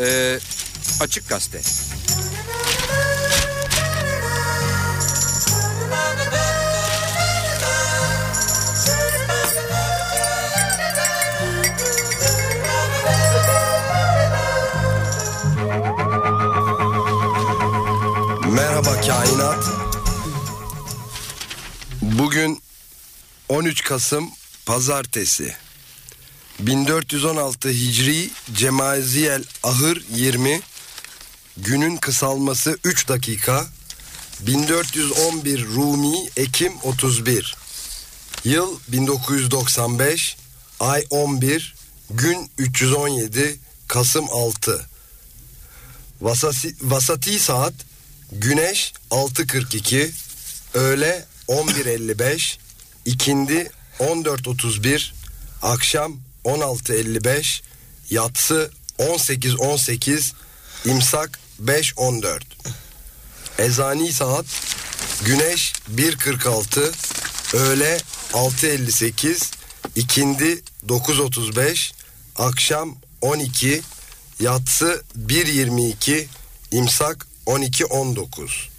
Ee, açık gazete. Merhaba kainat. Bugün 13 Kasım Pazartesi. 1416 Hicri Cemaziyel Ahır 20 Günün kısalması 3 dakika. 1411 Rumi Ekim 31 Yıl 1995 Ay 11 Gün 317 Kasım 6 Vasasi, Vasati saat Güneş 6.42 Öğle 11.55 ikindi 14.31 Akşam 16.55 Yatsı 18.18 İmsak 5.14 Ezani saat Güneş 1.46 Öğle 6.58 ikindi 9.35 Akşam 12 Yatsı 1.22 İmsak 12.19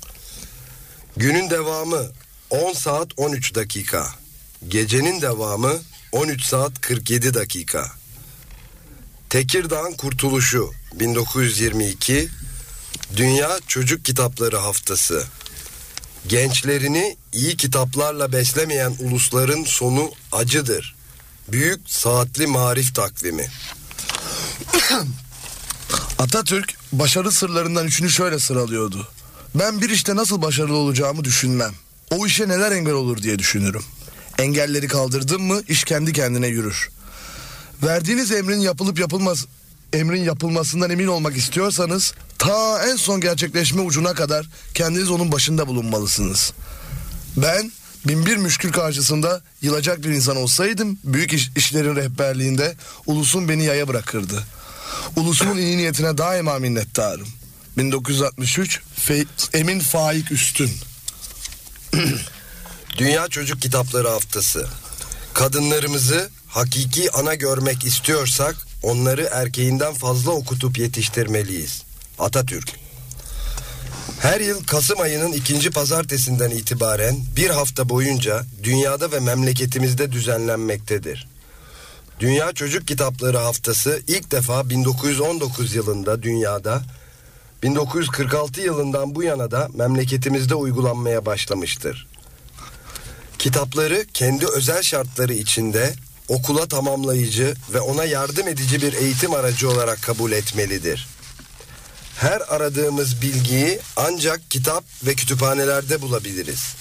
Günün devamı 10 saat 13 dakika. Gecenin devamı 13 saat 47 dakika. Tekirdağ'ın kurtuluşu 1922 Dünya Çocuk Kitapları Haftası. Gençlerini iyi kitaplarla beslemeyen ulusların sonu acıdır. Büyük Saatli Marif Takvimi. Atatürk başarı sırlarından üçünü şöyle sıralıyordu. Ben bir işte nasıl başarılı olacağımı düşünmem. O işe neler engel olur diye düşünürüm. Engelleri kaldırdım mı iş kendi kendine yürür. Verdiğiniz emrin yapılıp yapılmaz emrin yapılmasından emin olmak istiyorsanız ta en son gerçekleşme ucuna kadar kendiniz onun başında bulunmalısınız. Ben binbir müşkül karşısında yılacak bir insan olsaydım büyük iş, işlerin rehberliğinde ulusun beni yaya bırakırdı. Ulusumun iyi niyetine daima minnettarım. 1963 Fe- Emin Faik Üstün Dünya Çocuk Kitapları Haftası. Kadınlarımızı hakiki ana görmek istiyorsak onları erkeğinden fazla okutup yetiştirmeliyiz. Atatürk. Her yıl Kasım ayının ikinci pazartesinden itibaren bir hafta boyunca dünyada ve memleketimizde düzenlenmektedir. Dünya Çocuk Kitapları Haftası ilk defa 1919 yılında dünyada, 1946 yılından bu yana da memleketimizde uygulanmaya başlamıştır. Kitapları kendi özel şartları içinde okula tamamlayıcı ve ona yardım edici bir eğitim aracı olarak kabul etmelidir. Her aradığımız bilgiyi ancak kitap ve kütüphanelerde bulabiliriz.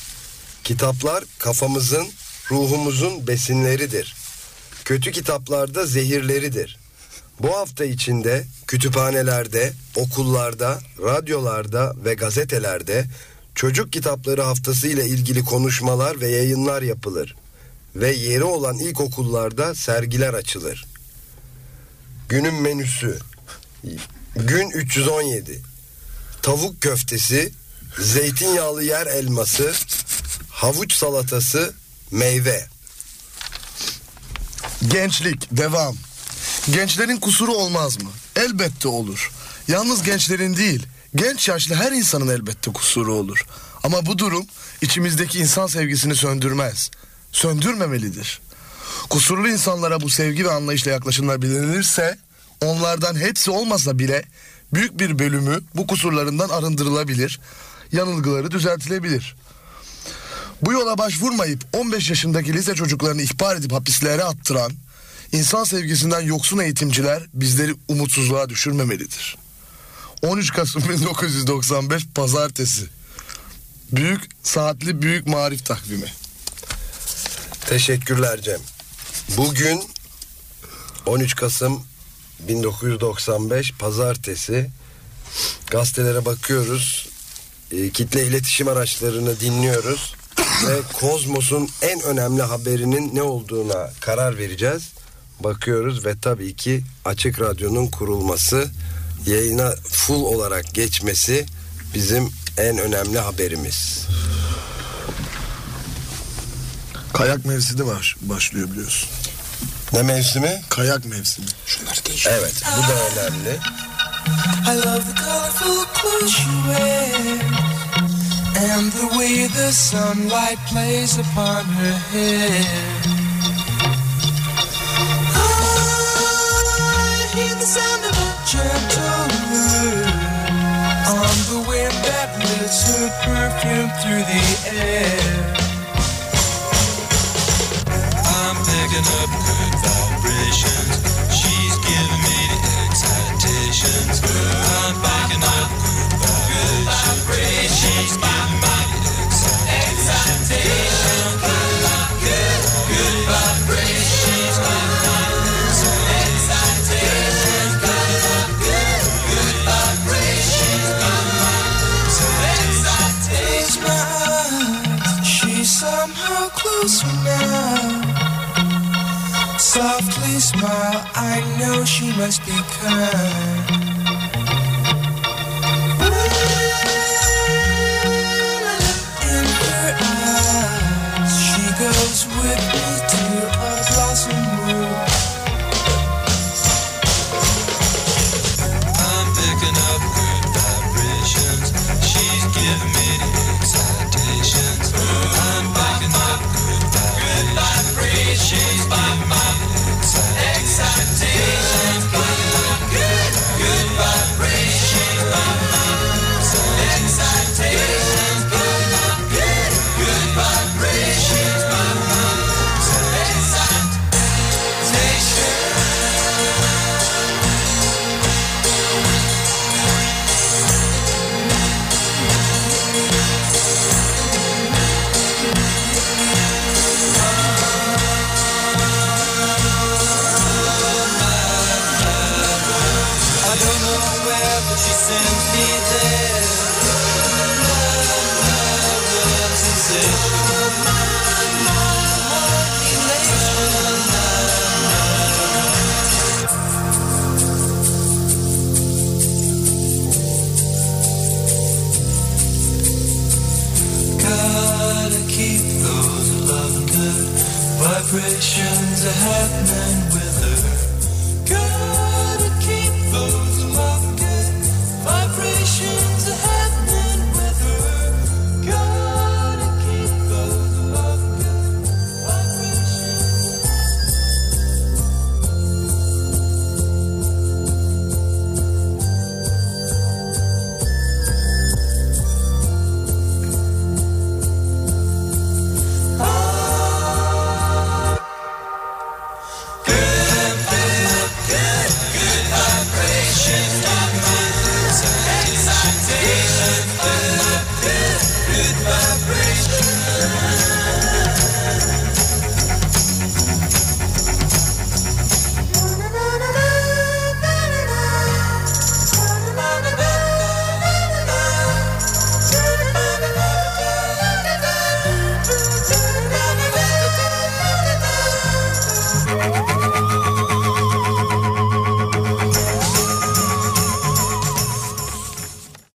Kitaplar kafamızın, ruhumuzun besinleridir. Kötü kitaplarda zehirleridir. Bu hafta içinde kütüphanelerde, okullarda, radyolarda ve gazetelerde çocuk kitapları haftası ile ilgili konuşmalar ve yayınlar yapılır ve yeri olan ilkokullarda sergiler açılır. Günün menüsü Gün 317 Tavuk köftesi Zeytinyağlı yer elması Havuç salatası Meyve Gençlik, devam. Gençlerin kusuru olmaz mı? Elbette olur. Yalnız gençlerin değil, genç yaşlı her insanın elbette kusuru olur. Ama bu durum içimizdeki insan sevgisini söndürmez. Söndürmemelidir. Kusurlu insanlara bu sevgi ve anlayışla yaklaşılabilirse, onlardan hepsi olmasa bile büyük bir bölümü bu kusurlarından arındırılabilir, yanılgıları düzeltilebilir. Bu yola başvurmayıp 15 yaşındaki lise çocuklarını ihbar edip hapislere attıran insan sevgisinden yoksun eğitimciler bizleri umutsuzluğa düşürmemelidir. 13 Kasım 1995 Pazartesi. Büyük saatli büyük marif takvimi. Teşekkürler Cem. Bugün 13 Kasım 1995 Pazartesi gazetelere bakıyoruz. E, kitle iletişim araçlarını dinliyoruz ve Kozmos'un en önemli haberinin ne olduğuna karar vereceğiz. Bakıyoruz ve tabii ki Açık Radyo'nun kurulması, yayına full olarak geçmesi bizim en önemli haberimiz. Kayak mevsimi var, başlıyor biliyorsun. Ne mevsimi? Kayak mevsimi. Evet bu da önemli. I love the colorful clothes she wears and the way the sunlight plays upon her hair. Lifts perfume through the air. I'm picking up closer now. Softly smile, I know she must be kind. She sends me there.